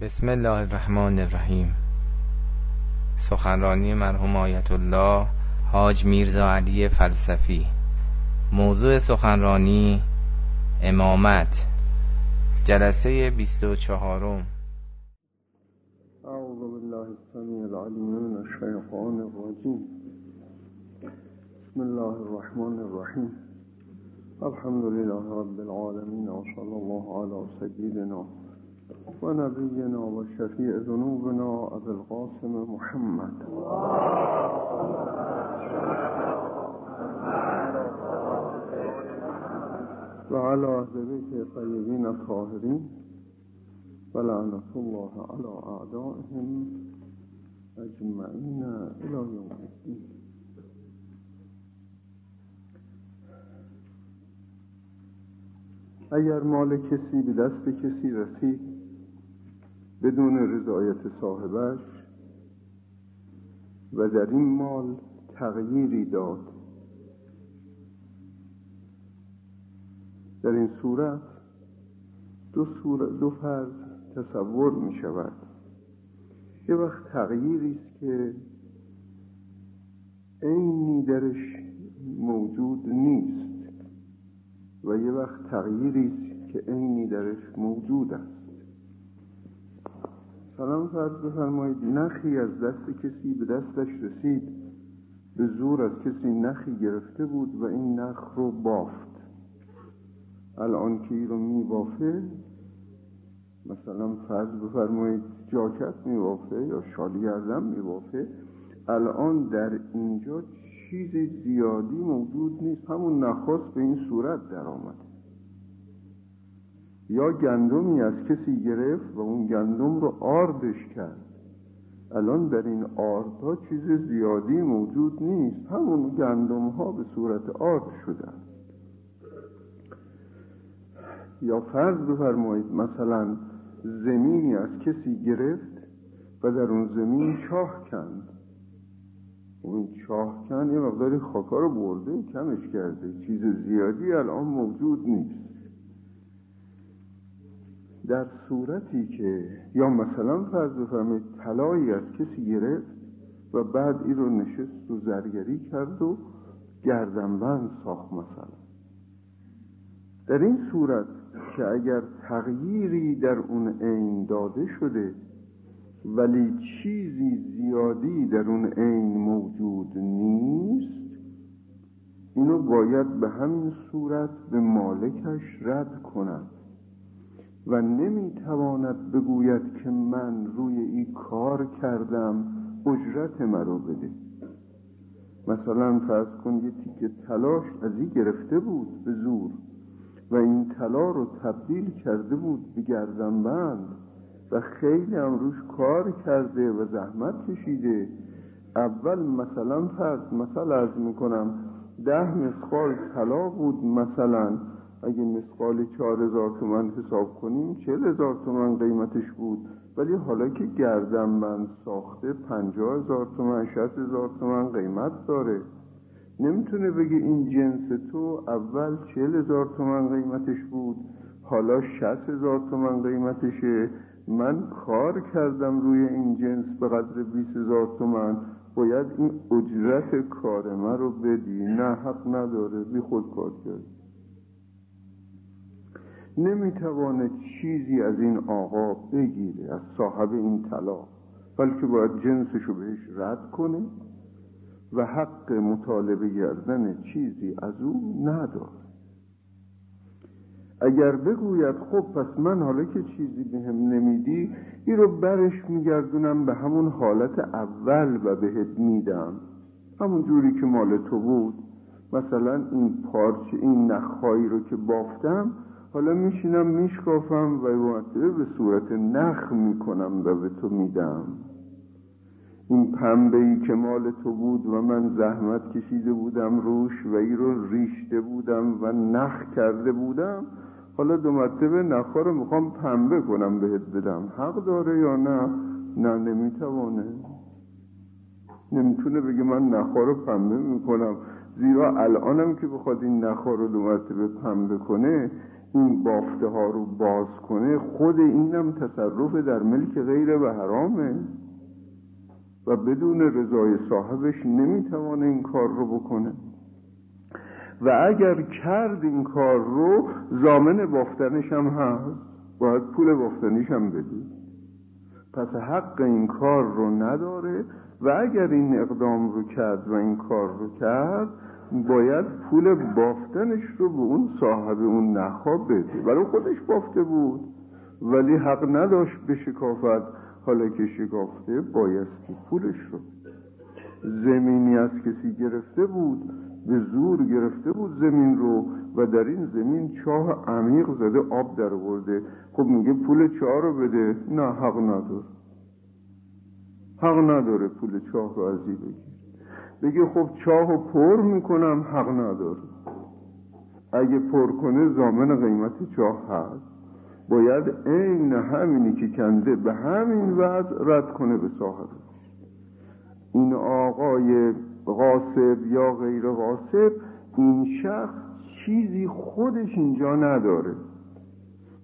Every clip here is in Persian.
بسم الله الرحمن الرحیم. سخنرانی مرحوم آیت الله حاج میرزا علی فلسفی. موضوع سخنرانی امامت جلسه بیست و چهارم. اعوذ بالله السمیع العلیم من الشیطان الرجیم. بسم الله الرحمن الرحیم. الحمد لله رب العالمین و صلی الله علی سیدنا و نبینا و شفیع ذنوبنا ابو القاسم محمد. و علی اهل بیت طیبین الطاهرین و لعنت الله علی اعدائهم اجمعین الى یوم الدین. اگر مال کسی به دست کسی رسید بدون رضایت صاحبش و در این مال تغییری داد. در این صورت دو, صورت دو فرض تصور می شود. یه وقت تغییری است که عینی درش موجود نیست و یه وقت تغییری است که عینی درش موجود است. سلام فرض بفرمایید. نخی از دست کسی به دستش رسید. به زور از کسی نخی گرفته بود و این نخ رو بافت. الان که ای رو میبافه مثلا فرض بفرمایید جاکت میبافه یا شالی گردم میبافه الان در اینجا چیز زیادی موجود نیست. همون نخواست به این صورت در آمد یا گندمی از کسی گرفت و اون گندم رو آردش کرد. الان در این آردها چیز زیادی موجود نیست. همون گندم ها به صورت آرد شدن. یا فرض بفرمایید مثلا زمینی از کسی گرفت و در اون زمین چاه کند. اون چاه کن یه مقداری خاکا رو برده کمش کرده. چیز زیادی الان موجود نیست. در صورتی که یا مثلا فرض بفرمایید طلایی از کسی گرفت و بعد این رو نشست و زرگری کرد و گردنبند ساخت مثلا. در این صورت که اگر تغییری در اون عین داده شده ولی چیزی زیادی در اون عین موجود نیست اینو باید به همین صورت به مالکش رد کند. و نمی‌تواند بگوید که من روی این کار کردم اجرت مرا بده. مثلا فرض کن یه تیکه تلاش از این گرفته بود به زور و این طلا رو تبدیل کرده بود به گردنبند و خیلی هم روش کار کرده و زحمت کشیده. اول مثلا فرض مثلا از می‌کنم ده مسقال طلا بود مثلا. اگه مسقال چهار هزار تومن حساب کنیم چهل هزار تومن قیمتش بود. ولی حالا که گردن من ساخته پنجاه هزار تومن شست هزار تومن قیمت داره. نمی‌تونه بگه این جنس تو اول چهل هزار تومن قیمتش بود حالا شست هزار تومن قیمتشه. من کار کردم روی این جنس به قدر بیس هزار تومن. باید این اجرت کار من رو بدی. نه حق نداره. بی خود کار کرد نمی‌توانه چیزی از این آقا بگیره از صاحب این طلا بلکه باید جنسش رو بهش رد کنه و حق مطالبه کردن چیزی از او نداره. اگر بگوید خب پس من حالا که چیزی به هم نمیدی این رو برش میگردونم به همون حالت اول و بهت میدم. همون جوری که مال تو بود. مثلا این پارچه این نخهایی رو که بافتم حالا میشینم میشکافم و به صورت نخ می‌کنم و به تو میدم. این پنبه ای که مال تو بود و من زحمت کشیده بودم روش و ای رو ریشته بودم و نخ کرده بودم حالا دو مرتبه نخا رو می‌خوام پنبه کنم بهت بدم. حق داره یا نه؟ نه نمی‌توانه. نمی‌تونه بگه من نخا رو پنبه می‌کنم. زیرا الانم که بخواد این نخا رو دو مرتبه پنبه کنه این بافته ها رو باز کنه خود اینم تصرف در ملک غیره و حرامه. و بدون رضای صاحبش نمی‌توانه این کار رو بکنه. و اگر کرد این کار رو زامن بافتنش هم هست. باید پول بافتنیش هم بده پس حق این کار رو نداره. و اگر این اقدام رو کرد و این کار رو کرد باید پول بافتنش رو به اون صاحب اون نخوا بده ولی خودش بافته بود. ولی حق نداشت به شکافت. حالا که شکافته بایستی پولش رو. زمینی از کسی گرفته بود به زور گرفته بود زمین رو و در این زمین چاه عمیق زده آب در ورده خب میگه پول چاه رو بده. نه حق نداره. حق نداره پول چاه رو از بگه خب چاه رو پر می‌کنم حق نداره. اگه پر کنه زامن قیمت چاه هست. باید عین همینی که کنده به همین وضع رد کنه به صاحب این آقای غاصب یا غیر غاصب این شخص چیزی خودش اینجا نداره.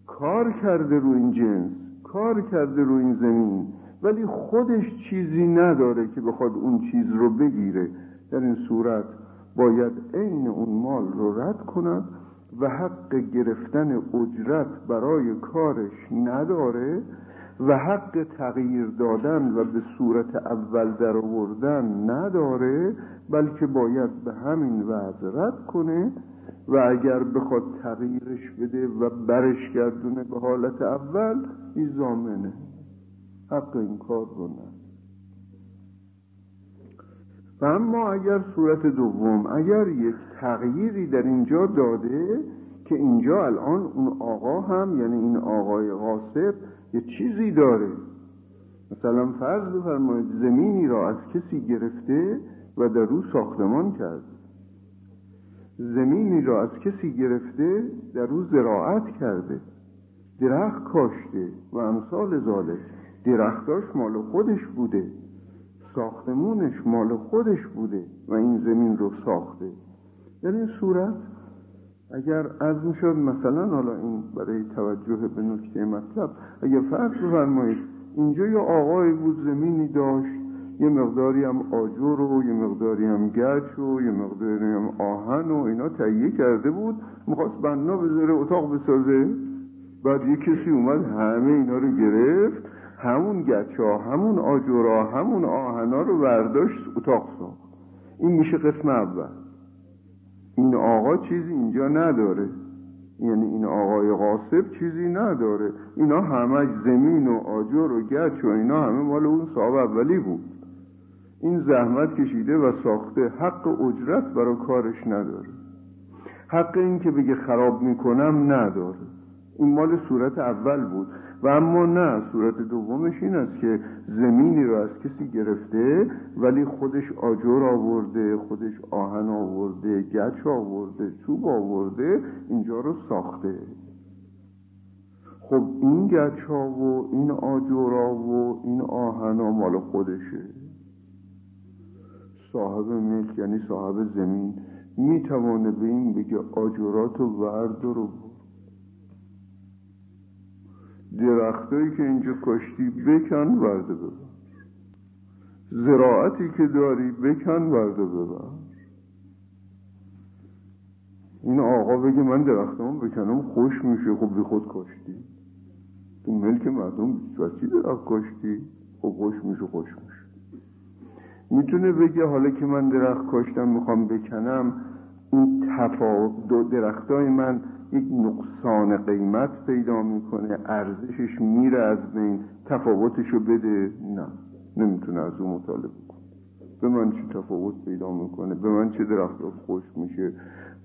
کار کرده رو این جنس کار کرده رو این زمین. ولی خودش چیزی نداره که بخواد اون چیز رو بگیره. در این صورت باید عین اون مال رو رد کند و حق گرفتن اجرت برای کارش نداره و حق تغییر دادن و به صورت اول در آوردن نداره بلکه باید به همین وضع رد کنه و اگر بخواد تغییرش بده و برش گردونه به حالت اول این زامنه. حق این کار رو و اما اگر صورت دوم اگر یک تغییری در اینجا داده که اینجا الان اون آقا هم یعنی این آقای غاصب یه چیزی داره. مثلا فرض بفرمایید زمینی را از کسی گرفته و در رو ساختمان کرد. زمینی را از کسی گرفته در رو زراعت کرده درخت کاشته و امثال زاله درختاش مال خودش بوده. ساختمونش مال خودش بوده و این زمین رو ساخته. در این صورت اگر از می‌شد مثلا حالا این برای توجه به نکته مطلب اگر فرض بفرمایید اینجا یه آقای بود زمینی داشت یه مقداری هم آجر و یه مقداری هم گچ و یه مقداری هم آهن و اینا تهیه کرده بود می‌خواست بنا بذاره اتاق بسازه. بعد یه کسی اومد همه اینا رو گرفت. همون گچا همون آجورا همون آهنا رو برداشت اتاق ساخت. این میشه قسم اول. این آقا چیزی اینجا نداره. یعنی این آقای غاصب چیزی نداره. اینا همه زمین و آجر و گچ و اینا همه مال اون صاحب اولی بود. این زحمت کشیده و ساخته حق اجرت برای کارش نداره. حق این که بگه خراب می‌کنم نداره. این مال صورت اول بود. و اما نه صورت دومش این است که زمینی رو از کسی گرفته ولی خودش آجر آورده خودش آهن آورده گچ آورده چوب آورده اینجا رو ساخته. خب این گچ ها و این آجورا و این آهن ها مال خودشه. صاحب ملک یعنی صاحب زمین می‌توانه به این بگه آجورات و وردار و درختایی که اینجا کشتی بکن ورده ببر. زراعتی که داری بکن ورده ببر. این آقا بگه من درختمون بکنم خوش میشه. خب بی خود کشتی. تو ملک مردم چی درخت کشتی؟ خب خوش میشه خوش میشه. می‌تونه بگه حالا که من درخت کاشتم می‌خوام بکنم این تفاوت درختای من یک نقصان قیمت پیدا می‌کنه ارزشش میره از بین تفاوتشو بده. نه نمی‌تونه از اون مطالبه کنه به من چه تفاوت پیدا می‌کنه؟ به من چه درختات خوش میشه؟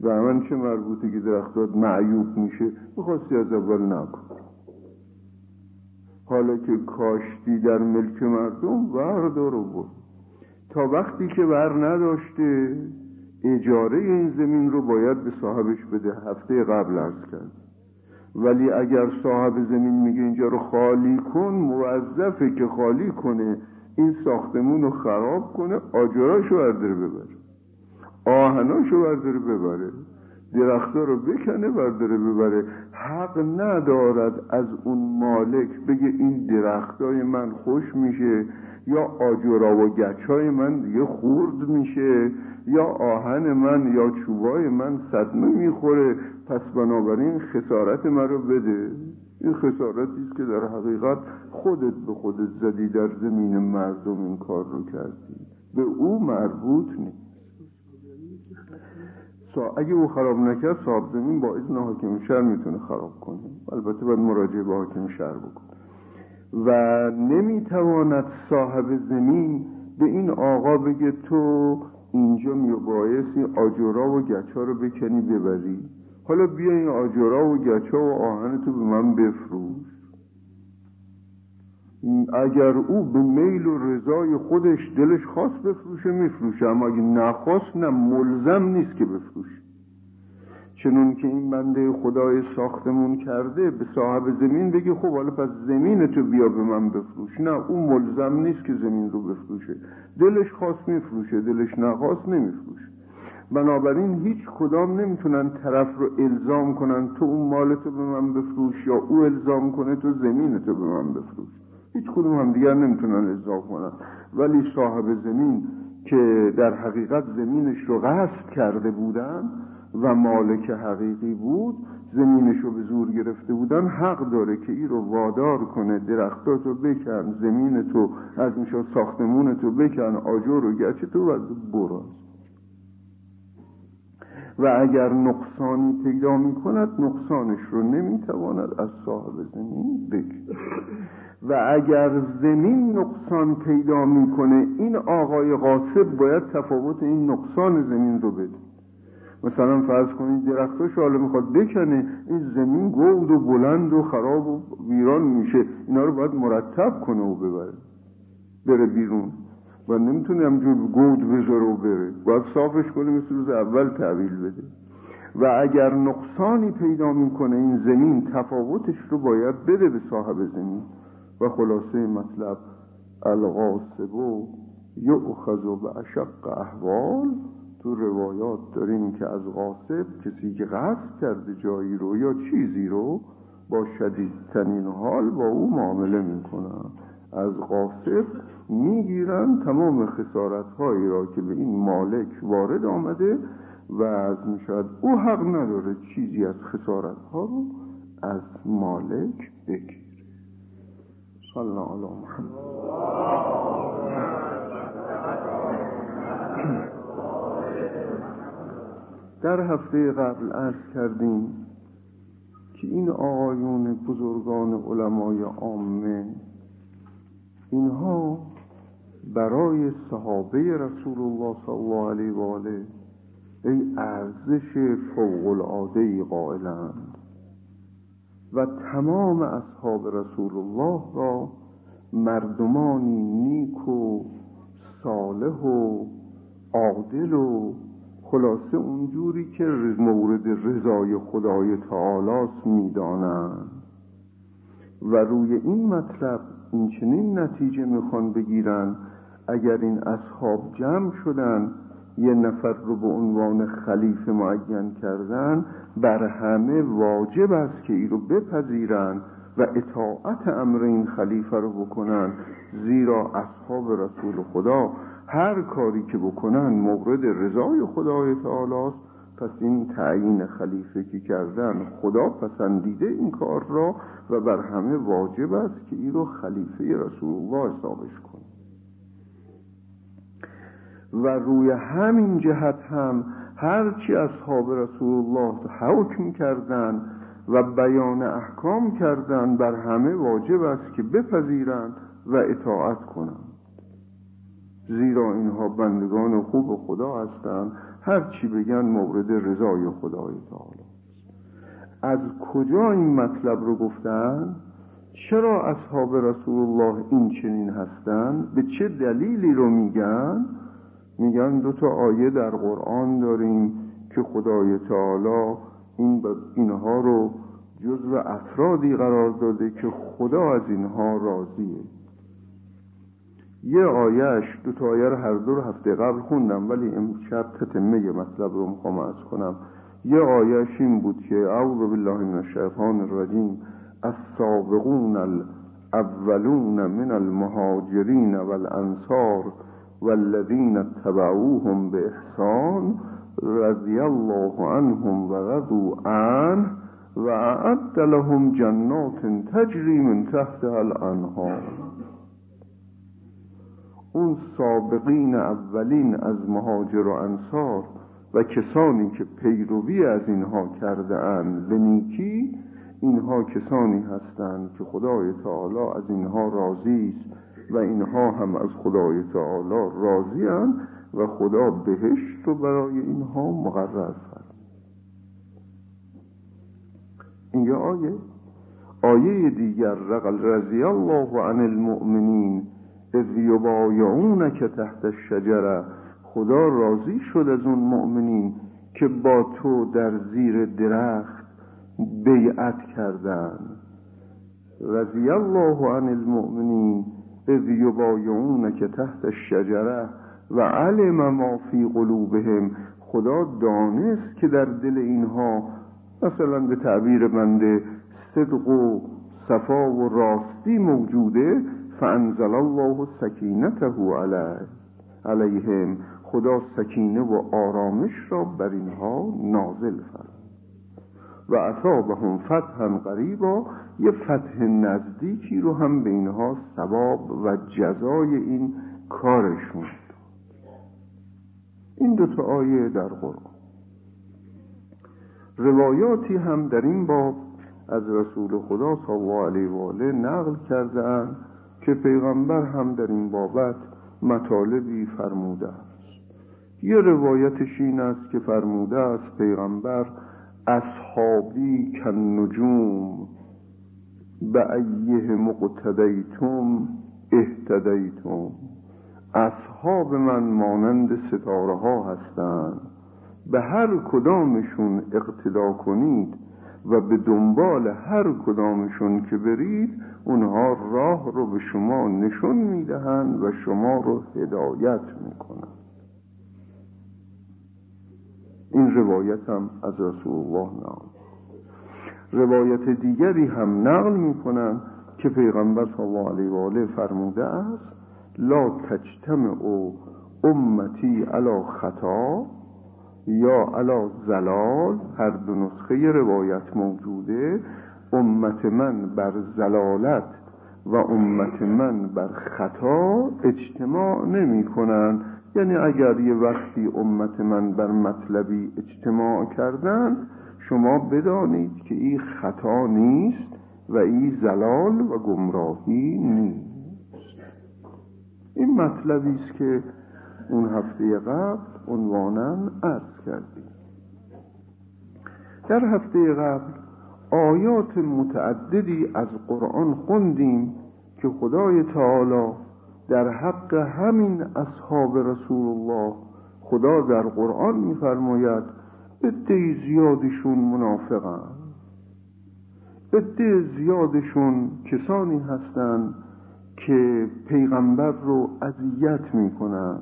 به من چه مربوطه که درختات معیوب میشه؟ می‌خواستی از اول نکن. حالا که کاشتی در ملک مردم بردار و بود تا وقتی که بر نداشته اجاره این زمین رو باید به صاحبش بده. هفته قبل ارز کرد. ولی اگر صاحب زمین میگه اینجا رو خالی کن موظفه که خالی کنه. این ساختمون رو خراب کنه آجراشو برداره ببره. آهناشو برداره ببره. درختا رو بکنه برداره ببره. حق ندارد از اون مالک بگه این درختای من خوش میشه یا آجورا و گچای من دیگه خورد میشه یا آهن من یا چوبای من صدمه می‌خوره. پس بنابراین خسارت من رو بده. این خسارتی است که در حقیقت خودت به خودت زدی در زمین مردم این کار رو کردی. به او مربوط نیست. اگه او خراب نکرد صاحب زمین با اذن حاکم شهر می‌تونه خراب کنه. البته باید مراجعه به حاکم شهر بکنه. و نمی‌تواند صاحب زمین به این آقا بگه تو اینجا میبایستی آجورا و گچا رو بکنی ببری. حالا بیا این آجورا و گچا و آهن تو به من بفروش. اگر او به میل و رضای خودش دلش خواست بفروشه میفروشه. اما اگه نخواست نه ملزم نیست که بفروشه. چنون که این بنده خدای ساختمون کرده به صاحب زمین بگی خب حالا پس زمین تو بیا به من بفروش. نه او ملزم نیست که زمین رو بفروشه. دلش خواست میفروشه. دلش نخواست نمیفروشه. بنابراین هیچ کدام نمی‌تونن طرف رو الزام کنن تو اون مال تو به من بفروش یا او الزام کنه تو زمین تو به من بفروش. هیچ کدوم هم دیگر نمی‌تونن الزام کنن. ولی صاحب زمین که در حقیقت زمینش رو غصب کرده بودن و مالک حقیقی بود زمینش رو به زور گرفته بودن حق داره که ای رو وادار کنه درختاتو بکن زمین تو از میشا ساختمون تو بکن آجر و گچه تو و براز. و اگر نقصانی پیدا می کند نقصانش رو نمی‌تواند از صاحب زمین بگیرد. و اگر زمین نقصان پیدا می‌کنه این آقای غاصب باید تفاوت این نقصان زمین رو بده. مثلا فرض کنید درختاش حالا می‌خواد بکنه این زمین گود و بلند و خراب و ویران میشه. اینا رو باید مرتب کنه و ببره بره بیرون. و نمی‌تونه همجور گود بذاره و بره. باید صافش کنه مثل روز اول تحویل بده. و اگر نقصانی پیدا می‌کنه این زمین تفاوتش رو باید بده به صاحب زمین. و خلاصه مطلب الغاصب و یؤخذ به اشق احوال تو روایات داریم که از غاصب کسی که غصب کرده جایی رو یا چیزی رو با شدیدترین حال با او معامله می‌کنن از غاصب می‌گیرن تمام خسارت هایی را که به این مالک وارد آمده و از می‌شد او حق نداره چیزی از خسارت ها رو از مالک بگیر الله محمد در هفته قبل عرض کردیم که این آقایون بزرگان علمای عامه اینها برای صحابه رسول الله صلی الله علیه و آله ای ارزش فوق العاده قائلند. و تمام اصحاب رسول الله را مردمانی نیک و صالح و عادل و خلاصه اونجوری که مورد رضای خدای تعالی می‌دانند. و روی این مطلب این چنین نتیجه می‌خوان بگیرن اگر این اصحاب جمع شدن یه نفر رو به عنوان خلیفه معین کردن بر همه واجب است که ای رو بپذیرن و اطاعت امر این خلیفه رو بکنن زیرا اصحاب رسول خدا هر کاری که بکنن مورد رضای خدای تعالی است. پس این تعیین خلیفه که کردن خدا پسندیده این کار را و بر همه واجب است که این رو خلیفه رسول الله حسابش کن و روی همین جهت هم هرچی اصحاب رسول الله حکم کردن و بیان احکام کردن بر همه واجب است که بپذیرند و اطاعت کنند. زیرا اینها بندگان خوب خدا هستند. هر چی بگن مورد رضای خدای تعالی از کجا این مطلب رو گفتن؟ چرا اصحاب رسول الله این چنین هستند؟ به چه دلیلی رو میگن؟ میگن دو تا آیه در قرآن داریم که خدای تعالی این اینها رو جزو افرادی قرار داده که خدا از اینها راضیه. یه آیهش دو تا آیه رو هر دو هفته قبل خوندم ولی امشب تتمه مطلب رو می‌خوام از کنم. یه آیش این بود که اعوذ بالله من الشیطان الرجیم السابقون الاولون من المهاجرین والانصار. والذین اتبعوهم باحسان رضی الله عنهم و رضوا عنه و اعد لهم جنات تجری من تحتها الانهار. اون سابقین اولین از مهاجر و انصار و کسانی که پیروی از اینها کرده اند به نیکی اینها کسانی هستند که خدای تعالی از اینها راضی است. و اینها هم از خدای تعالی راضی و خدا بهشت رو برای اینها مقرر فرد این یه آیه. آیه دیگر رقل رضی الله عن المؤمنین اذ که تحت الشجره. خدا راضی شد از اون مؤمنین که با تو در زیر درخت بیعت کردن رضی الله عن المؤمنین اذ که تحت الشجره و علم ما فی قلوبهم. خدا دانست که در دل اینها مثلا به تعبیر بنده صدق و صفا و راستی موجوده. فانزل الله سکینته علیه علیهم. خدا سکینه و آرامش را بر اینها نازل فرد و اصابهم فتحا قریبا یه فتح نزدیکی رو هم به اینها ثواب و جزای این کارشون این دو تا آیه در قرآن. روایاتی هم در این باب از رسول خدا صلی الله علیه و آله نقل کرده که پیغمبر هم در این بابت مطالبی فرموده است. یه روایتش این است که فرموده است پیغمبر اصحابی کن نجوم به ایه مقتدیتم اهتدیتم. اصحاب من مانند ستاره ها هستند. به هر کدامشون اقتدا کنید و به دنبال هر کدامشون که برید اونها راه رو به شما نشون می‌دهند و شما رو هدایت می‌کنند. این روایت هم از رسول الله نقل روایت دیگری هم نقل می‌کنند که پیغمبر صلی الله علیه و آله فرموده است لا تجتمع امتی علا خطا یا علا زلال. هر دو نسخه روایت موجوده. امت من بر زلالت و امت من بر خطا اجتماع نمی کنن یعنی اگر یه وقتی امت من بر مطلبی اجتماع کردن شما بدانید که این خطا نیست و این زلال و گمراهی نیست. این مطلبی است که اون هفته قبل عنوانا عرض کردیم. در هفته قبل آیات متعددی از قرآن خوندیم که خدای تعالی در حق همین اصحاب رسول الله خدا در قرآن میفرماید عده زیادشون منافقن. عده زیادشون کسانی هستند که پیغمبر رو اذیت می‌کنن.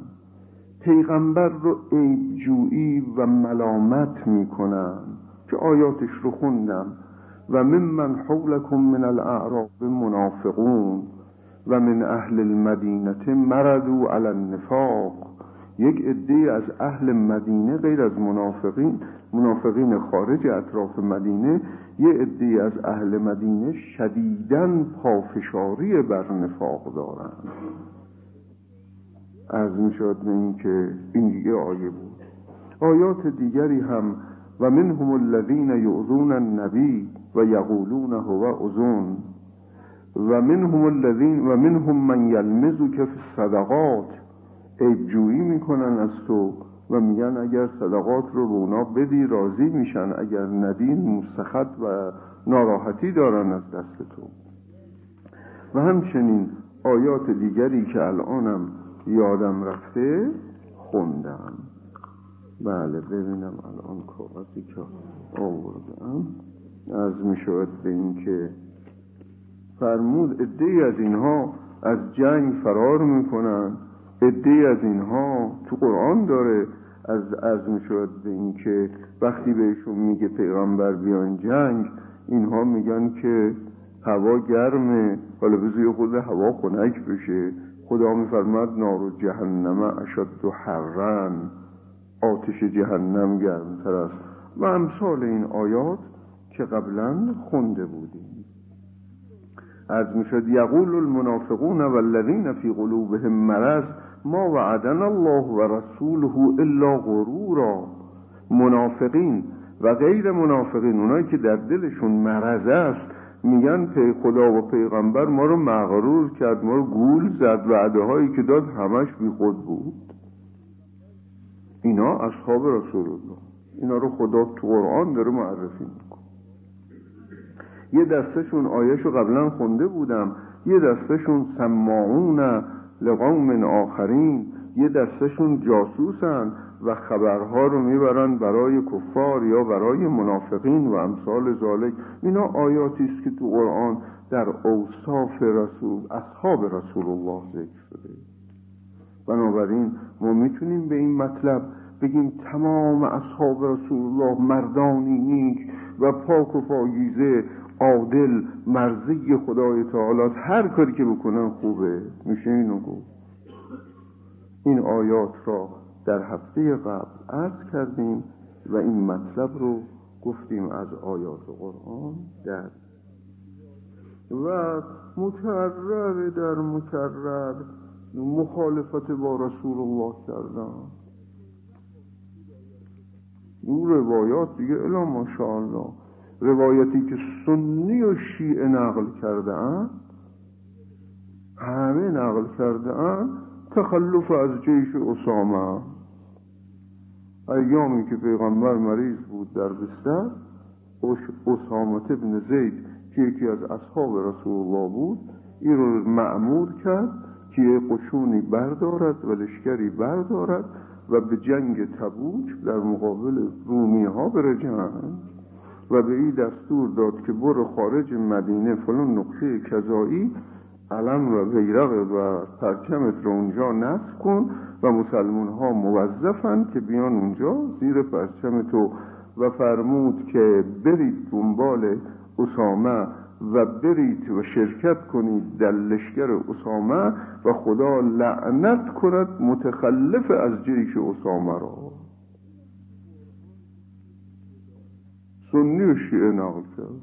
پیغمبر رو عیبجویی و ملامت می‌کنن. که آیاتش رو خوندم. و من حولکم من الاعراب منافقون. و من اهل المدینه مردو علی النفاق. یک عده از اهل مدینه غیر از منافقین منافقین خارج اطراف مدینه یه عده از اهل مدینه شدیدن پافشاری بر نفاق دارند. از می شد این که این دیگه آیه بود. آیات دیگری هم و منهم الذین یعذون النبی و یقولون هو اذون و منهم الذین و منهم من یلمزو فی الصدقات. عیبجویی می‌کنن از تو و میگن اگر صدقات رو به اونا بدی راضی میشن. اگر ندین مستخط و ناراحتی دارن از دست تو. و همچنین آیات دیگری که الانم یادم رفته خوندم. بله ببینم الان کاغذی که آوردم. از می‌شود به این که فرمود ادهی از اینها از جنگ فرار می‌کنن. عده از اینها تو قرآن داره از از می‌شد به اینکه وقتی بهشون میگه پیغمبر بیان جنگ اینها میگن که هوا گرمه حالا بذار خود هوا خنک بشه. خدا میفرماد نار جهنم اشد و حرن. آتش جهنم گرمتر است. و امثال این آیات که قبلا خونده بودیم. از می‌شد یقول المنافقون والذین فی قلوبهم مرض. ما وعدنا الله و رسوله الا غرورا. منافقین و غیر منافقین اونایی که در دلشون مرض است میگن پی خدا و پیغمبر ما رو مغرور کرد ما رو گول زد وعده هایی که داد همش بی خود بود. اینا اصحاب رسول الله. اینا رو خدا تو قرآن داره معرفی میکن یه دستشون آیشو قبلا خونده بودم. یه دستشون سماعون لقوم آخرین یه دستشون جاسوسن و خبرها رو می‌برن برای کفار یا برای منافقین و امثال ذالک اینا آیاتی است که تو قرآن در اوصاف رسول اصحاب رسول الله ذکر شده. بنابراین ما می‌تونیم به این مطلب بگیم تمام اصحاب رسول الله مردانی نیک و پاک و پاگیزه عادل مرزی خدای تعالی از هر کاری که بکنن خوبه. میشه اینو گفت. این آیات را در هفته قبل عرض کردیم و این مطلب رو گفتیم از آیات قرآن در. و مکرر در مکرر مخالفت با رسول الله کردن. اون روایات دیگه الا ماشاءالله. روایتی که سنی و شیعه نقل کرده اند همه نقل کرده اند تخلف از جیش اسامه. ایامی که پیغمبر مریض بود در بستر اسامت ابن زید که یکی از اصحاب رسول الله بود این رو معمور کرد که یه قشونی بردارد و لشکری بردارد و به جنگ تبوک در مقابل رومی ها بره و به این دستور داد که برو خارج مدینه فلان نقطه کذایی علم و بیرق و پرچمت رو اونجا نصب کن و مسلمون ها موظفن که بیان اونجا زیر پرچم تو و فرمود که برید دنبال اسامه و برید و شرکت کنید در لشکر اسامه و خدا لعنت کند متخلف از جیش اسامه را. سنی و شیعه نقل کرد.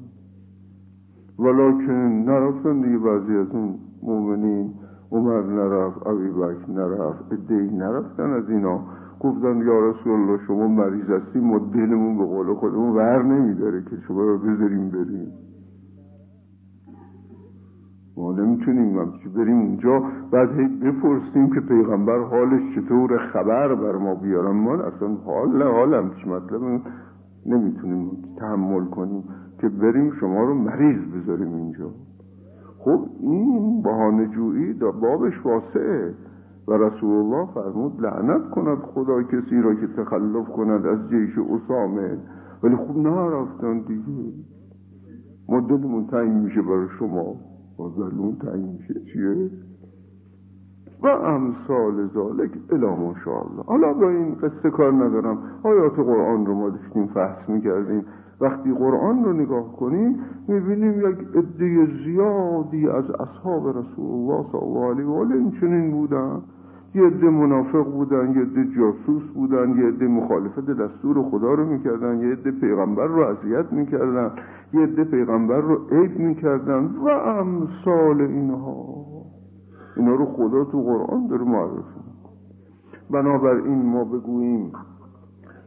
ولیکن نرفتن دیگه بعضی از اون مومنین عمر نرفت عبی بک نرفت ادهی نرفتن از اینا. گفتن یا رسول الله شما مریض هستیم ما دلمون به قول خودمون ور نمیداره که شما رو بذاریم بریم. ما نمی‌تونیم همچی بریم اونجا. بعد هی بپرسیم که پیغمبر حالش چطور خبر بر ما بیارن. ما اصلا حال نه حال همچی مطلب. نمی‌تونیم تحمل کنیم که بریم شما رو مریض بذاریم اینجا. خب این بهانه جویی بابش واسعه و رسول الله فرمود لعنت کند خدا کسی را که تخلف کند از جیش اسامه. ولی خوب نرفتن دیگه. ما دلمون تعیین میشه برای شما. بازلون تعیین میشه. چیه؟ و امثال ذالک الا ماشاءالله. حالا با این قصه کار ندارم. آیات قرآن رو ما داشتیم فحص می‌کردیم. وقتی قرآن رو نگاه کنیم می‌بینیم یک عده زیادی از اصحاب رسول الله صلی الله علیه و آله چنین بودن. یه عده منافق بودن یه عده جاسوس بودن یه عده مخالفت دستور خدا رو می‌کردن یه عده پیغمبر رو اذیت می‌کردن یه عده پیغمبر رو عیب می‌کردن و امثال اینها. اینا رو خدا تو قرآن داره معرفی بنابراین ما بگوییم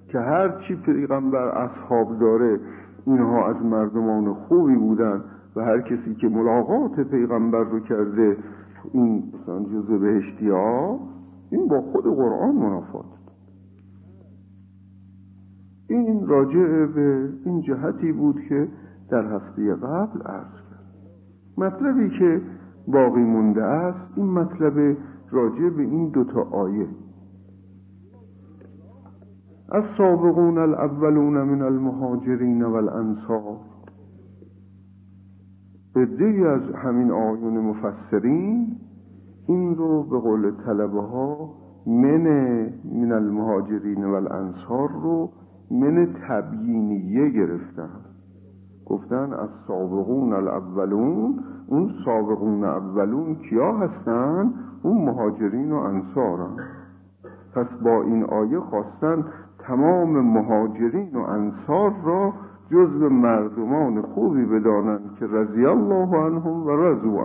که هر چی پیغمبر اصحاب داره اینها از مردمان خوبی بودن و هر کسی که ملاقات پیغمبر رو کرده این مثلا جزء بهشتی ها این با خود قرآن منافات این راجع به این جهتی بود که در هفته قبل عرض کرد. مطلبی که باقی مونده است این مطلب راجع به این دوتا آیه. السابقون الاولون من المهاجرین والانصار. عده از همین آیون مفسرین این رو به قول طلبه ها من من المهاجرین و الانصار رو من تبیینیه گرفتن. گفتن از سابقون الاولون اون سابقون اولون کیا هستن؟ اون مهاجرین و انصارن. پس با این آیه خواستن تمام مهاجرین و انصار را جزو مردمان خوبی بدانند که رضی الله عنهم و رضو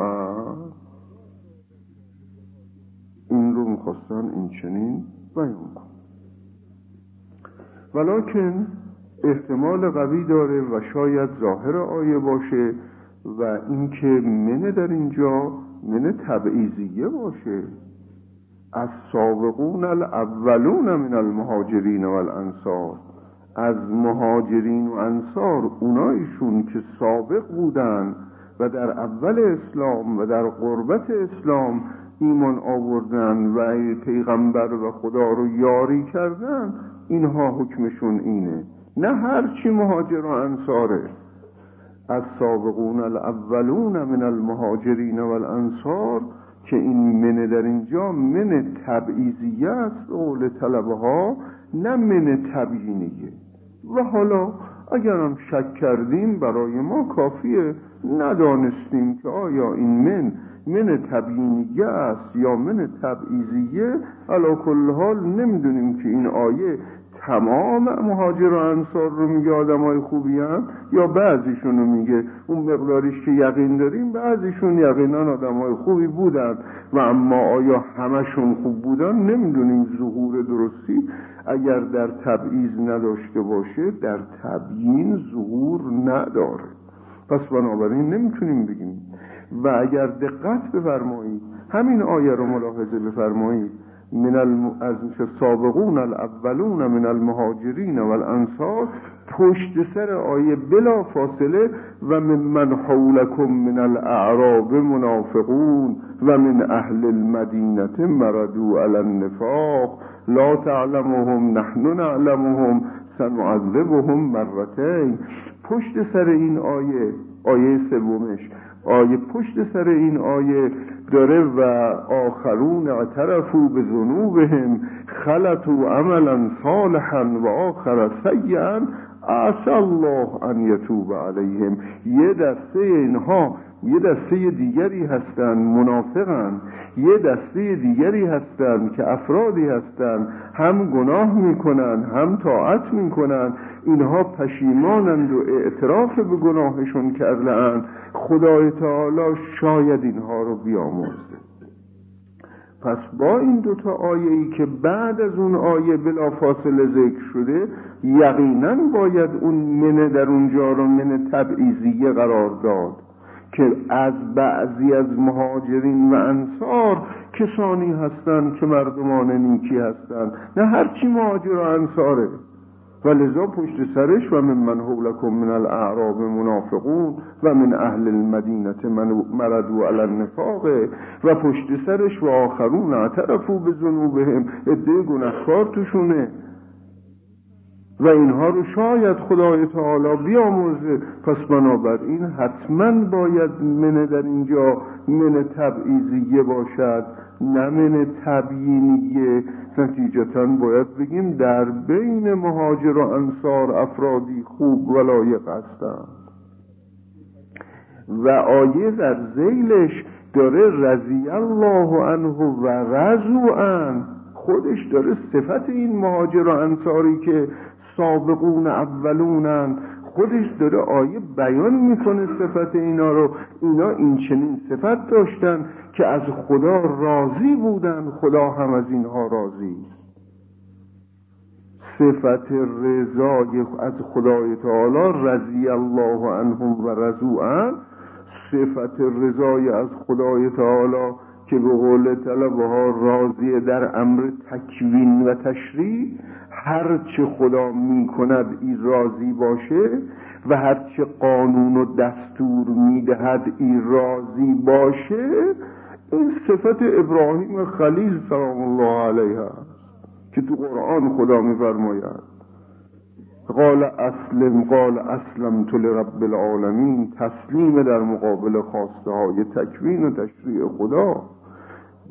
این رو می‌خواستن این چنین بیان کن ولیکن احتمال قوی داره و شاید ظاهر آیه باشه و اینکه منه در اینجا منه تبعیزیه باشه. از سابقون الاولون من المهاجرین و الانصار از مهاجرین و انصار اونایشون که سابق بودن و در اول اسلام و در قربت اسلام ایمان آوردن و پیغمبر و خدا رو یاری کردن اینها حکمشون اینه. نه هرچی مهاجر و انصاره. از سابقون الاولون من المهاجرین و الانصار که این منه در اینجا من تبعیزیه است قول طلبه ها نه من تبیینیه. و حالا اگرم شک کردیم برای ما کافیه ندانستیم که آیا این من من تبیینیه است یا من تبعیزیه علا کل حال نمی‌دونیم که این آیه تمام مهاجر و انصار رو میگه آدم های خوبی هم یا بعضیشون رو میگه اون مقداریش که یقین داریم بعضیشون یقینا آدم های خوبی بودن. و اما آیا همشون خوب بودن؟ نمی‌دونیم. ظهور درستی اگر در تبعیض نداشته باشه در تبیین ظهور نداره. پس بنابراین نمی‌تونیم بگیم. و اگر دقت بفرمایید همین آیه رو ملاحظه بفرمایید. من الم... از سابقون الاولون من المهاجرین و الانصار پشت سر آیه بلا فاصله و من من حولکم من الاعراب منافقون و من اهل المدینه مردو علی النفاق. لا تعلمهم نحن نعلمهم سنعذبهم مرتين پشت سر این آیه آیه سومش آیه پشت سر این آیه داره و آخرون اعترفوا به ذنوبهم خلطوا عملا صالحا و آخر سیئا عسى الله ان یتوب علیهم. یه دسته اینها یه دسته دیگری هستند منافقن. یه دسته دیگری هستند که افرادی هستند هم گناه می‌کنن هم طاعت می‌کنن. اینها پشیمانند و اعتراف به گناهشون کرده خدای تعالی شاید اینها رو بیامرزه. پس با این دوتا آیه ای که بعد از اون آیه بلا فاصله ذکر شده یقینا باید اون منه در اونجا رو منه تبعیزیه قرار داد که از بعضی از مهاجرین و انصار کسانی هستند که مردمان نیکی هستند. نه هرچی مهاجر و انصاره. و لذا پشت سرش و من من حولکم من الاعراب منافقون و من اهل المدینه مردو علی النفاق. و پشت سرش و آخرون اعترفو به ذنوبهم. عده گنهکار توشونه. و اینها رو شاید خدای تعالی بیامرزه. پس بنابراین حتما باید منه در اینجا من تبعیزیه باشد. نه من تبیینیه نتیجتا باید بگیم در بین مهاجر و انصار افرادی خوب و لایق هستند. و آیه در زیلش داره رضی الله عنه و رضو خودش داره صفت این مهاجر و انصاری که سابقون اولونن خودش داره آیه بیان می‌کنه صفت اینا رو. اینا این چنین صفت داشتن که از خدا راضی بودن. خدا هم از اینها راضی صفت رضای از خدای تعالی رضی الله عنهم و رضوان صفت رضای از خدای تعالی که به قول طلبه ها راضی در امر تکوین و تشریع. هر چه خدا می کند راضی باشه و هر چه قانون و دستور می‌دهد ای راضی باشه این صفت ابراهیم خلیل سلام الله علیه که تو قرآن خدا میفرماید. قال اسلم قال اسلم تو لرب العالمین تسلیم در مقابل خواسته های تکوین و تشریع خدا.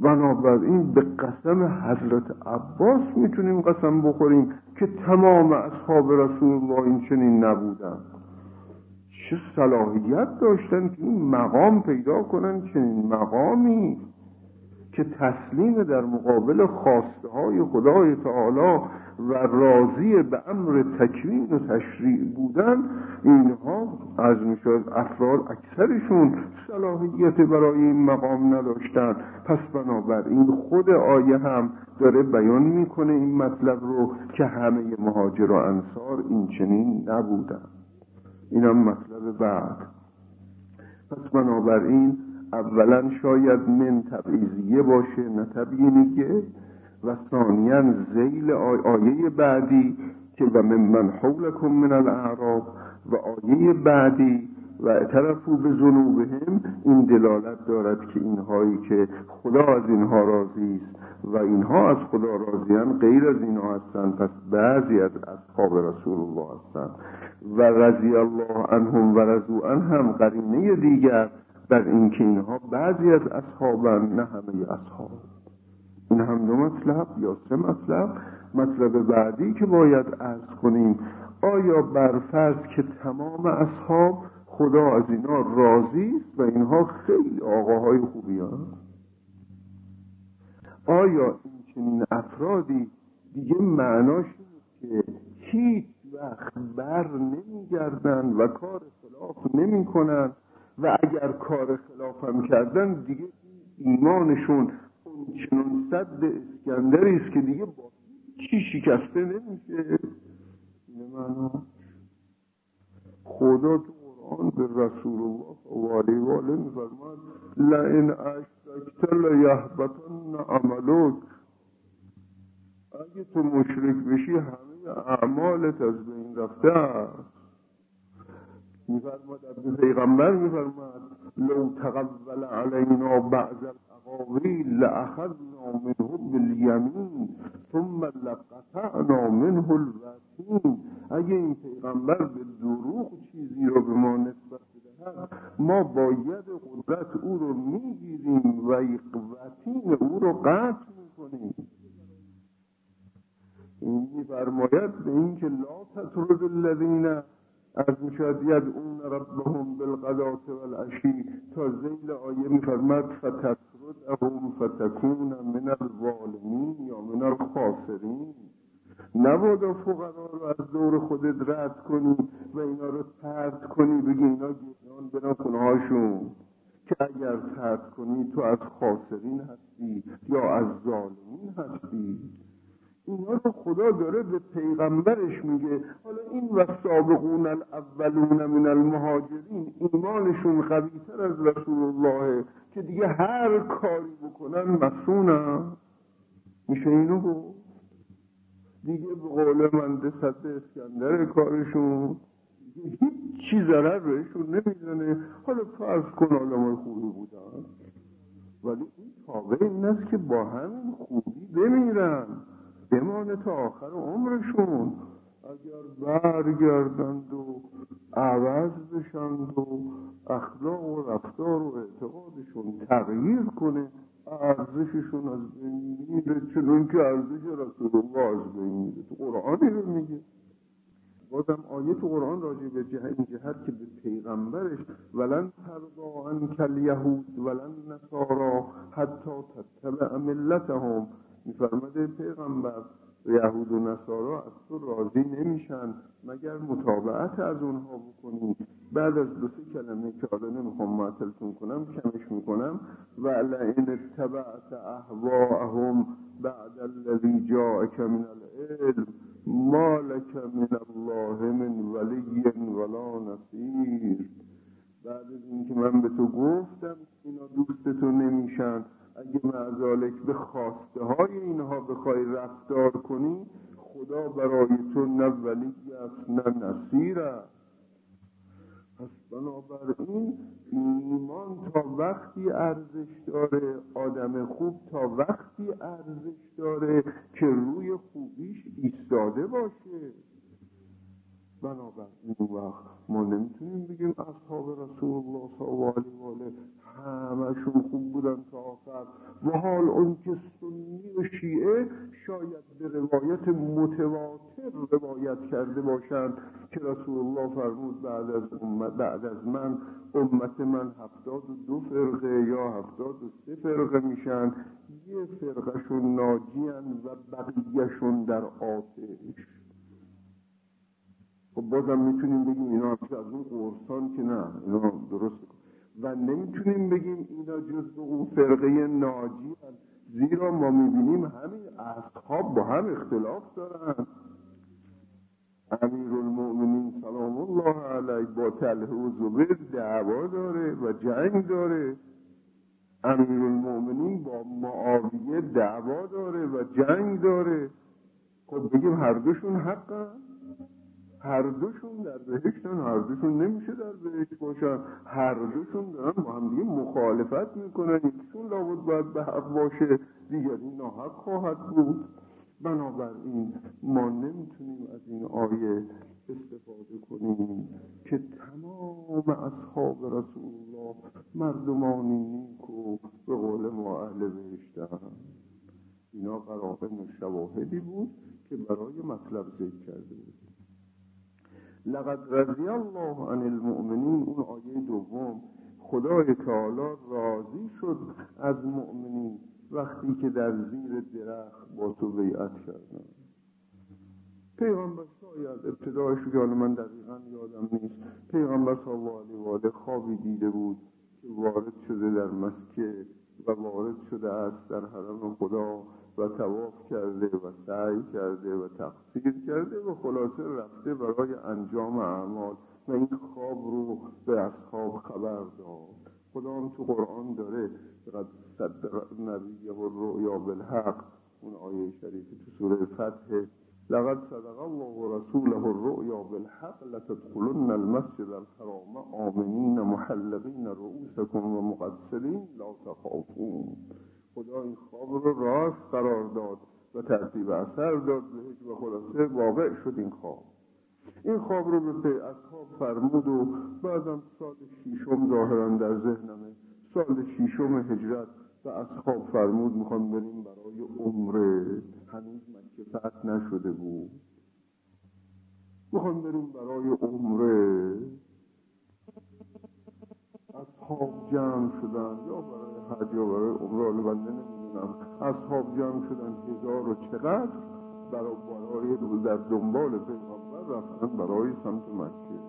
بنابراین به قسم حضرت عباس می‌تونیم قسم بخوریم که تمام اصحاب رسول الله این چنین نبودن. چه صلاحیت داشتن که این مقام پیدا کنن چنین مقامی که تسلیم در مقابل خواسته های خدای تعالی و راضی به امر تکوین و تشریع بودن اینها از می‌شد افراد اکثرشون صلاحیت برای این مقام نداشتن. پس بنابراین خود آیه هم داره بیان می‌کنه این مطلب رو که همه مهاجر و انصار این چنین نبودن. اینم مطلب بعد. پس بنابراین اولا شاید من تبعیضیه باشه نه تبیینیه و ثانیا زیل آیه بعدی که و من من حولکم من الاعراب و آیه بعدی و اعترفو به ذنوبهم این دلالت دارد که اینهایی که خدا از اینها راضی است و اینها از خدا راضیان غیر از اینها هستند پس بعضی از اصحاب رسول الله هستند. و رضی الله عنهم و رضو هم قرینه دیگر بر اینکه اینها بعضی از اصحابن نه همه اصحاب. این هم دو مطلب یا سه مطلب. مطلب بعدی که باید ارز کنیم آیا بر فرض که تمام اصحاب خدا از اینا راضی است و اینها خیلی آقاهای خوبی هست آیا این چنین افرادی دیگه معناش که هیچ وقت بر نمیگردن و کار خلاف نمی‌کنن؟ و اگر کار خلاف هم کردن دیگه ایمانشون چنون صد اسکندری است که دیگه با چی شکسته نمیشه. خدا تو قرآن به رسول الله و علیه و آله میفرماد لئن اشرکت لیحبطن عملک. اگه تو مشرک بشی همه اعمالت از بین رفته است. میفرماد از پیغمبر میفرماد لو تقبل علینا بعض الاقاویل لاخذنا منه بالیمین ثم لقطعنا منه الوتین اگه این پیغمبر به دروغ چیزی رو به ما نسبت بدهد ما باید قدرت او رو می‌گیریم و وتین او رو قطع می‌کنیم. این میفرماید به اینکه لا تطرد الذین از می‌شد اون ربهم بالغدات والعشی. تا زیل آیه میفرمد فتطردهم فتکون من الظالمین یا من الخاسرین. نبادا فقرا رو از دور خودت رد کنی و اینا رو ترد کنی بگی اینا گیران برن خونهاشون که اگر ترد کنی تو از خاسرین هستی یا از ظالمین هستی. اینا رو خدا داره به پیغمبرش میگه. حالا این و سابقون الاولون من المهاجرین ایمانشون قویتر از رسول الله که دیگه هر کاری بکنن مسونن. میشه اینو گفت؟ دیگه به قول من صد اسکندر کارشون هیچ چی ضرر بهشون نمی‌زنه. حالا فرض کن آدمای خوبی بودن. ولی این تابع این است که با همین خوبی بمیرن. بمانه تا آخر عمرشون. اگر برگردند و عوض بشند و اخلاق و رفتار و اعتقادشون تغییر کنه ارزششون از بین میره چنون که ارزش رسول الله از بین میره. تو قرآنی رو میگه. بازم آیه تو قرآن راجع به جهت این جهت که به پیغمبرش ولن ترضا کل یهود ولن نصارا حتی تتبع ملتهم. میفرماده پیغمبر یهود و نصارا از تو راضی نمیشن مگر مطابعت از اونها بکنی؟ بعد از دو سه کلمه که حالا نمی‌خوام معطلتون کنم کمش می‌کنم. و لئن اتبعت اهواهم بعد الذی جاءك من العلم ما لك من الله من ولی ولا نصیر. بعد از اینکه من به تو گفتم اینا دوست تو نمیشن اگه معذالک به خواسته های اینها بخوای رفتار کنی خدا برای تو نه ولی است نه نصیر است. پس بنابراین ایمان تا وقتی ارزش داره آدم خوب تا وقتی ارزش داره که روی خوبیش ایستاده باشه. بنابراین اون وقت ما نمی‌تونیم بگیم اصحاب رسول الله صلی الله علیه و همشون خوب بودن تا آخر. و حال اون که سنی و شیعه شاید به روایت متواتر روایت کرده باشند که رسول الله فرمود بعد از, امت بعد از من امت من هفتاد و دو فرقه یا هفتاد و سه فرقه میشن. یه فرقهشون ناجیان و بقیهشون در آتش. خب بازم می‌تونیم بگیم اینا از اون قرصان که نه اینا درست و نمی‌تونیم بگیم اینا جز اون فرقه ناجی زیرا ما می‌بینیم همین اصحاب با هم اختلاف دارن. امیر المؤمنین سلام الله علیه با تله و زبیر دعوا داره و جنگ داره. امیر المؤمنین با معاویه دعوا داره و جنگ داره. خب بگیم هر دوشون حقا هر دوشون در بهشتن هر دوشون نمیشه در بهشت باشن. هر دوشون دارن با هم دیگه مخالفت می‌کنن. یکشون لابد باید به حق باشه دیگری ناحق خواهد بود. بنابراین ما نمی‌تونیم از این آیه استفاده کنیم که تمام اصحاب رسول الله مردمانی نیک و به قول ما اهل بهشتن. اینا قرائن شواهدی بود که برای مطلب ذکر کرده بود. لقد رضی الله عن المؤمنین اون آیه دوم خدای تعالی راضی شد از مؤمنین وقتی که در زیر درخت با تو بیعت کردن. پیغمبر شاید ابتدایش که من دقیقا یادم نیست پیغمبر صلی الله خوابی دیده بود که وارد شده در مسکه و وارد شده است در حرم خدا. و تواف کرده و سعی کرده و تقصیر کرده و خلاصه رفته برای انجام اعمال و این خواب رو به اصحاب خبر داد. خدا هم تو قرآن داره قد صدق نبیه الرؤیا بالحق اون آیه شریف تو سوره فتح لقد صدق الله رسوله الرؤيا بالحق لتدخلن المسجد الحرام آمنین محلقین رؤوسكم ومقصرين لا تخافون. خدا این خواب رو راست قرار داد و ترتیب اثر داد بهش و خلاصه واقع شد این خواب. این خواب رو به اصحاب فرمود و بعدم سال شیشم ظاهرا در ذهنمه. سال شیشم هجرت و اصحاب فرمود می‌خوام بریم برای عمره. هنوز مکه فتح نشده بود؟ می‌خوام بریم برای عمره. اصحاب جمع شدن یا برای حج یا برای عمره بنده نمی‌دونم. اصحاب جمع شدن هزار و چقدر؟ برای برای در دنبال پیغمبر رفتن برای سمت مکه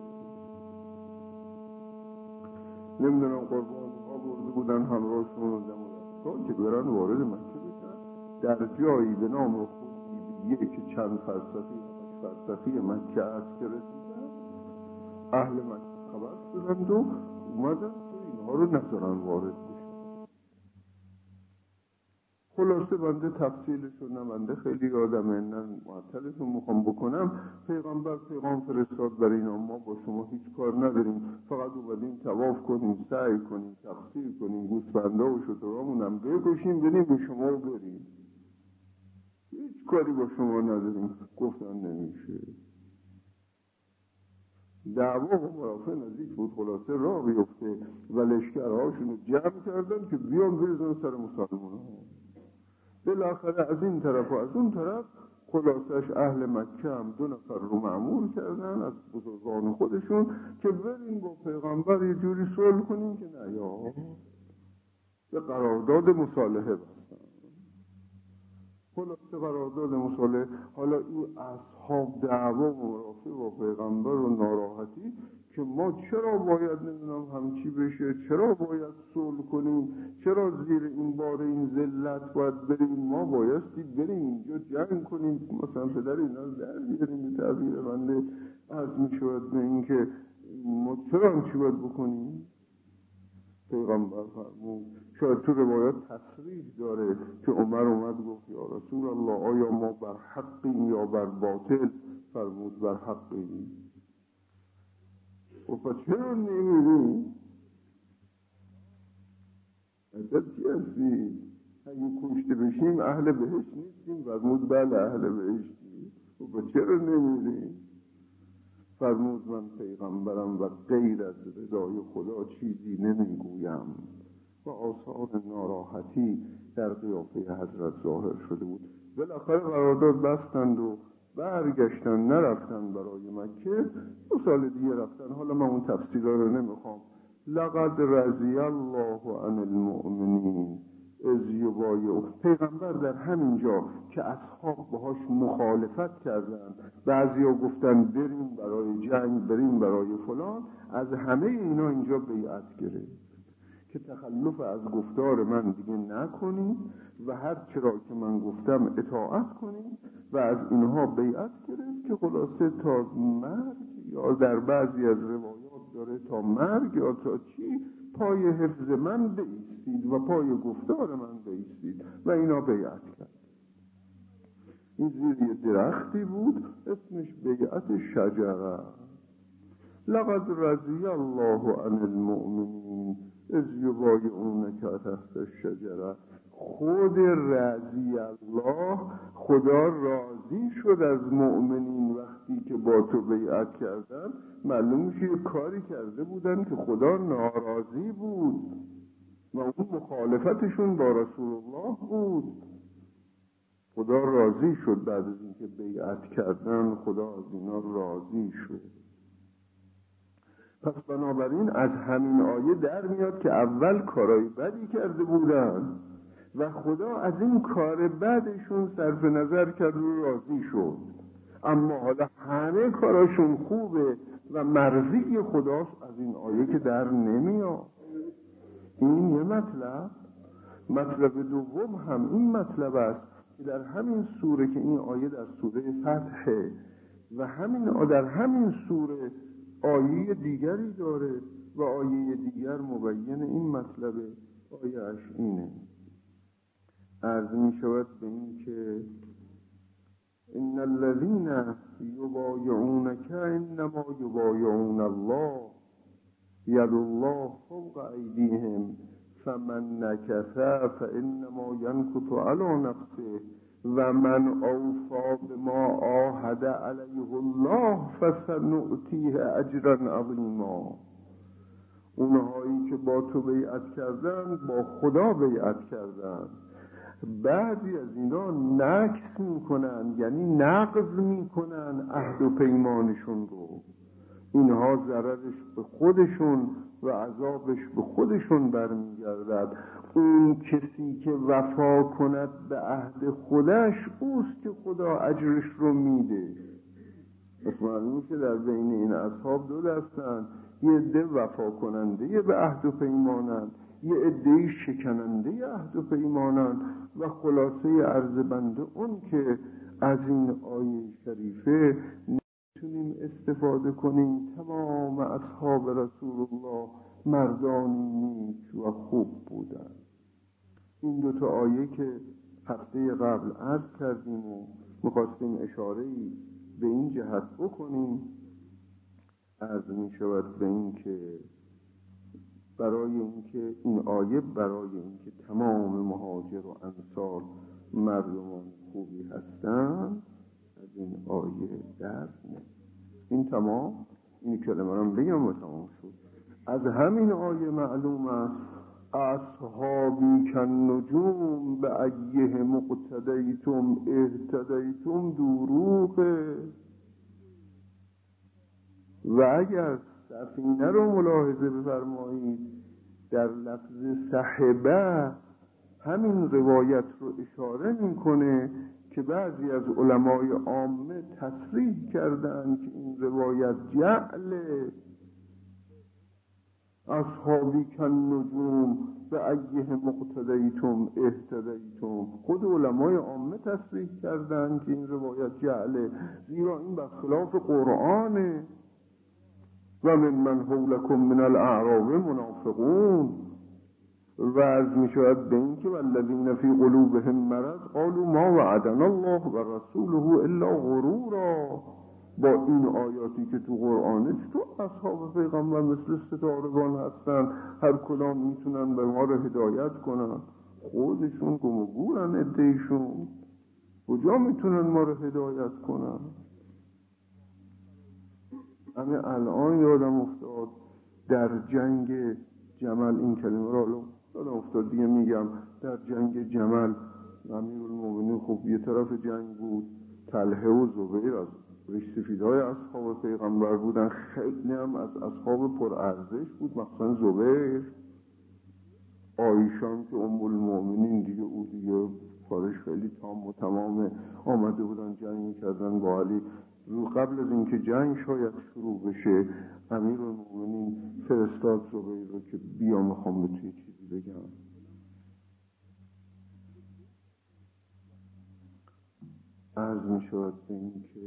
نمی‌دونم قربانی ها برده بودن همراهشون و که برن وارد مکه بشن. در جایی به نام خود که چند فرسخی فرسخی مکه است که رسیدن اهل مکه خبر شدند و اومدن اینها رو نذارن وارد بشن. خلاصه بنده تفصیلشو نمنده خیلی یادم نه معطلتون می‌خوام بکنم. پیغمبر پیغام فرستاد برای اینا. ما با شما هیچ کار نداریم. فقط اومدیم تواف کنیم سعی کنیم تفسیر کنیم گوسفنده و شترامون بکشیم بریم به شما بریم. هیچ کاری با شما نداریم. گفتن نمیشه. دعوا و مرافع نزدیک بود. خلاصه را بیفته و لشکرهاشون رو جمع کردن که بیان بریزن سر مسلمان ها بالاخره از این طرف و از اون طرف خلاصش اهل مکه هم دو نفر رو معمول کردن از بزرگان خودشون که بریم با پیغمبر یه جوری صلح کنیم که نه یا. به قرارداد مصالحه بستن خلاصه قرارداد مصالحه حالا این اصحاب دعوا و مرافع با پیغمبر و ناراحتی که ما چرا باید نمی‌دونم همچی بشه چرا باید صلح کنیم چرا زیر این بار این ذلت باید بریم؟ ما بایستی بریم اینجا جنگ کنیم مثلا پدر اینا در بیاریم تعبیر بنده از می‌شود به اینکه ما چرا همچی باید بکنیم؟ پیغمبر فرمود شاید تو روایت تصریح داره که عمر اومد گفت یا رسول الله آیا ما بر حقیم یا بر باطل؟ فرمود بر حقیم. و پس چرا نمیری اصلا چی هستی؟ اگه کشته بشیم اهل بهشت نیستیم. فرمود بله اهل بهشتی و پس چرا نمیری فرمود من پیغمبرم و غیر از رضای خدا چیزی نمی‌گویم و آثار ناراحتی در قیافه حضرت ظاهر شده بود. بالاخره قرارداد بستند و برگشتن نرفتن برای مکه. دو سال دیگه رفتن. حالا من اون تفسیرها رو نمی‌خوام. لقد رضی الله عن یبایعو پیغمبر در همین جا که اصحاب باهاش مخالفت کردن بعضیا گفتن بریم برای جنگ بریم برای فلان از همه اینا اینجا بیعت گرفت. که تخلف از گفتار من دیگه نکنید و هر چرا که من گفتم اطاعت کنید و از اینها بیعت گرفت که خلاصه تا مرگ یا در بعضی از روایات داره تا مرگ یا تا چی؟ پای حفظ من بیستید و پای گفتار من بیستید و اینا بیعت کرد. این زیر یه درختی بود اسمش بیعت شجره. لقد رضی الله عن المؤمنین از که تحت الشجره خود رضی الله خدا راضی شد از مؤمنین وقتی که با تو بیعت کردن. معلوم میشه کاری کرده بودن که خدا ناراضی بود و اون مخالفتشون با رسول الله بود. خدا راضی شد بعد از اینکه بیعت کردن خدا از اینا راضی شد. پس بنابراین از همین آیه در میاد که اول کارای بدی کرده بودن. و خدا از این کار بدشون صرف نظر کرد و راضی شد. اما حالا همه کاراشون خوبه و مرزی خداست از این آیه که در نمیاد. این یه مطلب. مطلب دوم هم این مطلب است که در همین سوره که این آیه در سوره فتحه و همین در همین سوره آیه دیگری داره و آیه دیگر مبین این مطلب آیه اش اینه. عرض می شود به این که ان الذين يبايعونك انما يبايعون الله ید الله فوق ایدیهم فمن نکث فانما ینکث على نفسه و من اوفا به ما علیه الله فسنؤتیه اجرا عظیما اونهایی که با تو بیعت کردن با خدا بیعت کردن. بعضی از اینا نکس می‌کنن یعنی نقض می‌کنن عهد و پیمانشون رو. اینها ضررش به خودشون و عذابش به خودشون برمیگردد. اون کسی که وفا کند به عهد خودش اوست که خدا اجرش رو میده. پس معلوم که در بین این اصحاب دو دستن. یه عده وفا کننده به عهد و پیمانند یه عده شکننده عهد و پیمانند و خلاصه عرض بنده اون که از این آیه شریفه می‌تونیم استفاده کنیم. تمام اصحاب رسول الله مردانی نیک و خوب بودن. این دوتا آیه که هفته قبل عرض کردیم و می‌خواستیم اشاره به این جهت بکنیم عرض می شود به این که برای اینکه این آیه برای اینکه تمام مهاجر و انصار مردمان خوبی هستند از این آیه در این تمام این کلمه رو بگم و تمام شد. از همین آیه معلوم است اصحابی کن نجوم به ایه مقتدیتم اهتدیتم دروغه. و اگر سفینه رو ملاحظه بفرمایید. در لفظ صحبه همین روایت رو اشاره می‌کنه که بعضی از علمای عامه تصریح کردند که این روایت جعل اصحابی کن نجوم به ایه مقتدیتم اهتدیتم. خود علمای عامه تصریح کردند که این روایت جعله زیرا این خلاف قرآنه. و من من حولکم من الاعراب منافقون. و از می شود به این که والذین فی قلوبهم مرض قالوا ما وعدنا الله و رسوله الا غرورا. با این آیاتی که تو قرآنه تو اصحاب پیغمبر مثل ستارگان هستن. هر کدام می‌تونن به ما رو هدایت کنن. خودشون گم و گورن ادهشون کجا می‌تونن ما رو هدایت کنن؟ همه الان یادم افتاد در جنگ جمل این کلمه را یادم افتاد دیگه میگم در جنگ جمل امیر المومنین خب یه طرف جنگ بود تلهه و زبیر از ریش سفیدهای اصحاب پیغمبر بودن خیلی هم از اصحاب پرارزش بود مخصوصا زبیر. آیشان که ام المؤمنین دیگه او دیگه کارش خیلی تام و تمام آمده بودن جنگ کردن با علی. رو قبل از اینکه جنگ شاید شروع بشه امیر المؤمنین فرستاد زبیر رو که بیا می‌خوام به توی چیزی بگم. عرض می شود به این که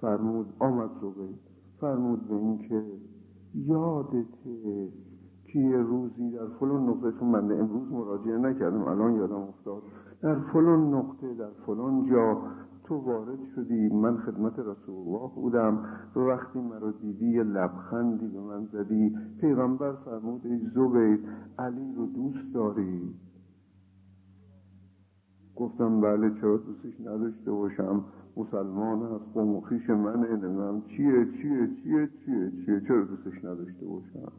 فرمود آمد زبیر. فرمود به این که یادته که یه روزی در فلان نقطه چون من امروز مراجعه نکردم الان یادم افتاد. در فلان نقطه در فلان جا تو وارد شدی. من خدمت رسول الله بودم. و وقتی مرا دیدی یه لبخندی به من زدی. پیغمبر فرمود ای زبید علی رو دوست داری؟ گفتم بله چرا دوستش نداشته باشم؟ مسلمان هست و خیش منه نمیم چیه چیه چیه چیه چیه چرا دوستش نداشته باشم؟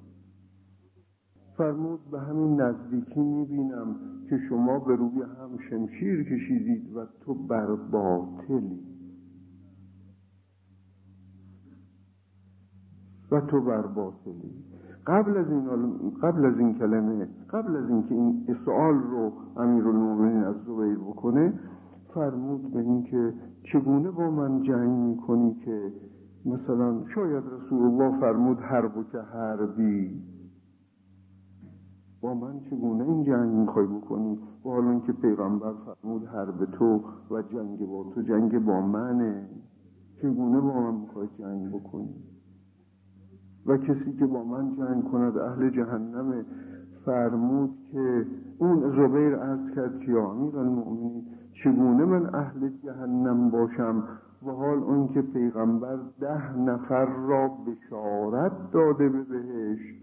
فرمود به همین نزدیکی می‌بینم که شما به روی هم شمشیر کشیدید و تو بر باطلی. و تو بر باطلی. قبل از این قبل از این کلمه قبل از اینکه این سوال رو امیرالمومنین از زبیر بکنه فرمود به اینکه چگونه با من جنگ می‌کنی که مثلا شاید رسول الله فرمود حرب که حربی با من چگونه این جنگ می‌خوای بکنی؟ و حالا که پیغمبر فرمود حرب تو و جنگ با تو جنگ با منه چگونه با من می‌خوای جنگ بکنی؟ و کسی که با من جنگ کند اهل جهنم فرمود که اون زبیر عرض کرد که یا امیر چگونه من اهل جهنم باشم و حال اون که پیغمبر ده نفر را بشارت داده به بهشت؟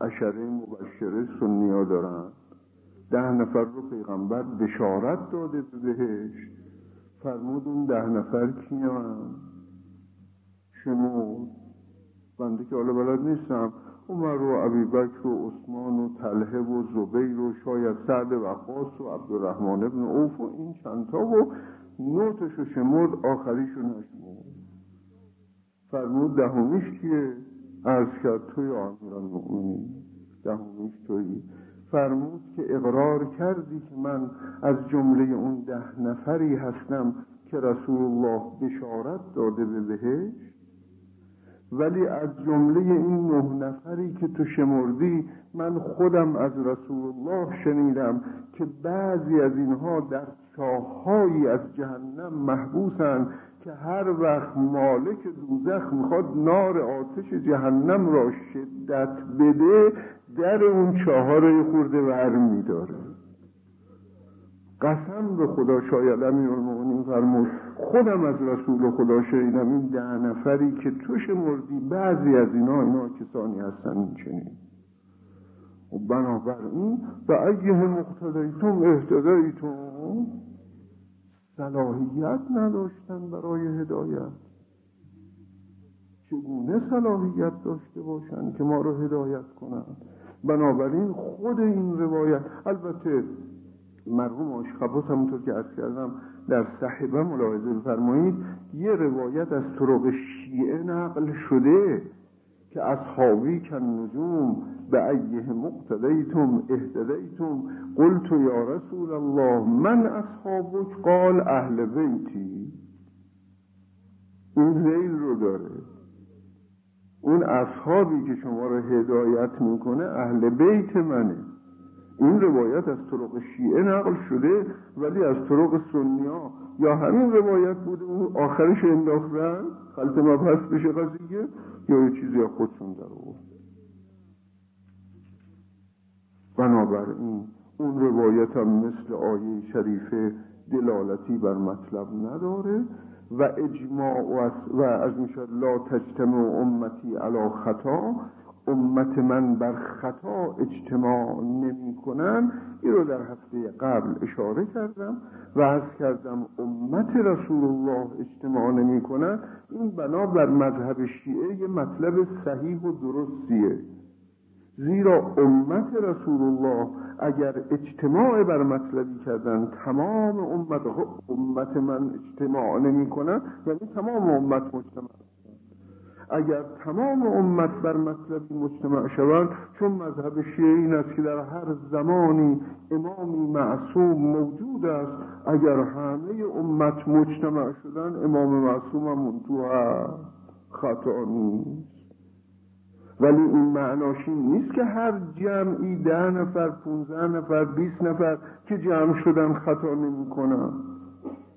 اشره مبشره سنیا دارن. ده نفر رو پیغمبر بشارت داده به بهشت فرمود اون ده نفر کیان؟ شنود بنده که حالا بلد نیستم. عمر و عبی بکر و عثمان و تله و زبیر و شاید سعد وقاس و عبدالرحمن ابن عوف و این چندتا و نوتش و شمرد آخریشو نشمود فرمود دهمیش کیه؟ عرض کرد توی آمیران مؤمنین دهمیش توی فرمود که اقرار کردی که من از جمله اون ده نفری هستم که رسول الله بشارت داده به بهش ولی از جمله این نه نفری که تو شمردی من خودم از رسول الله شنیدم که بعضی از اینها در چاههایی از جهنم محبوسند که هر وقت مالک دوزخ می‌خواد نار آتش جهنم را شدت بده در اون چهار خورده ور میداره. قسم به خدا شاید امیر المؤمنین فرمود خودم از رسول خدا شنیدم این ده نفری که تو شمردی بعضی از اینا اینا کسانی هستن این چنین و بنابراین به ایه مقتدیتون اهتدیتون صلاحیت نداشتن برای هدایت. چگونه صلاحیت داشته باشند که ما رو هدایت کنند بنابراین خود این روایت البته مرحوم آشخباس همونطور که از کردم در صحبه ملاحظه بفرمایید یه روایت از طرق شیعه نقل شده که اصحابی کن نجوم به ایه مقتدیتم اهتدیتم. قلت یا رسول الله من اصحابک قال اهل بیتی. این زیل رو داره. اون اصحابی که شما رو هدایت می‌کنه اهل بیت منه. این روایت از طرق شیعه نقل شده ولی از طرق سنیا. یا همین روایت بوده اون آخرش انداختن خلط مبحث بشه قضیه یا یه چیزی خودشون در بنابراین اون روایت هم مثل آیه شریفه دلالتی بر مطلب نداره و اجماع و از می‌شد لا تجتمع امتی علا خطا. امت من بر خطا اجتماع نمی کنن این رو در هفته قبل اشاره کردم و از کردم امت رسول الله اجتماع نمی کنن. این بنا بر مذهب شیعه یه مطلب صحیح و درستیه. زیرا امت رسول الله اگر اجتماع بر مطلبی کردن تمام امت امت من اجتماع نمی کنن یعنی تمام امت مجتمع. اگر تمام امت بر مطلبی مجتمع شوند چون مذهب شیعه این است که در هر زمانی امامی معصوم موجود است اگر همه امت مجتمع شدن امام معصوم هم تو خطا نیست. ولی این معناش این نیست که هر جمعی ده نفر پونزه نفر بیست نفر که جمع شدن خطا نمی کنن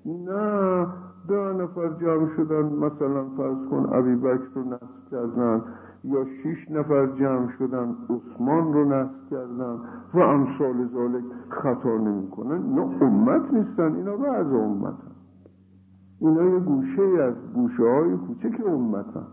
نه ده نفر جمع شدن مثلا فرض کن عبی بکر رو نصب کردن یا شیش نفر جمع شدن عثمان رو نصب کردن و امثال ذالک خطا نمی کنن اینا امت نیستن اینا بعض امت اینا یه گوشه از گوشه های کوچک امتن.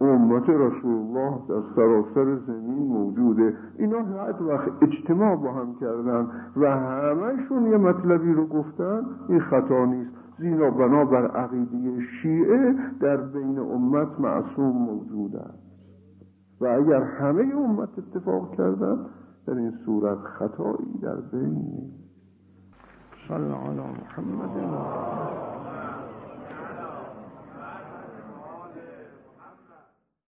امت رسول الله در سراسر زمین موجوده. اینا حد وقت اجتماع با هم کردن و همهشون یه مطلبی رو گفتن این خطا نیست. زیرا بنابر عقیده شیعه در بین امت معصوم موجود است و اگر همه امت اتفاق کردن در این صورت خطایی در بین نیست. صلی محمد.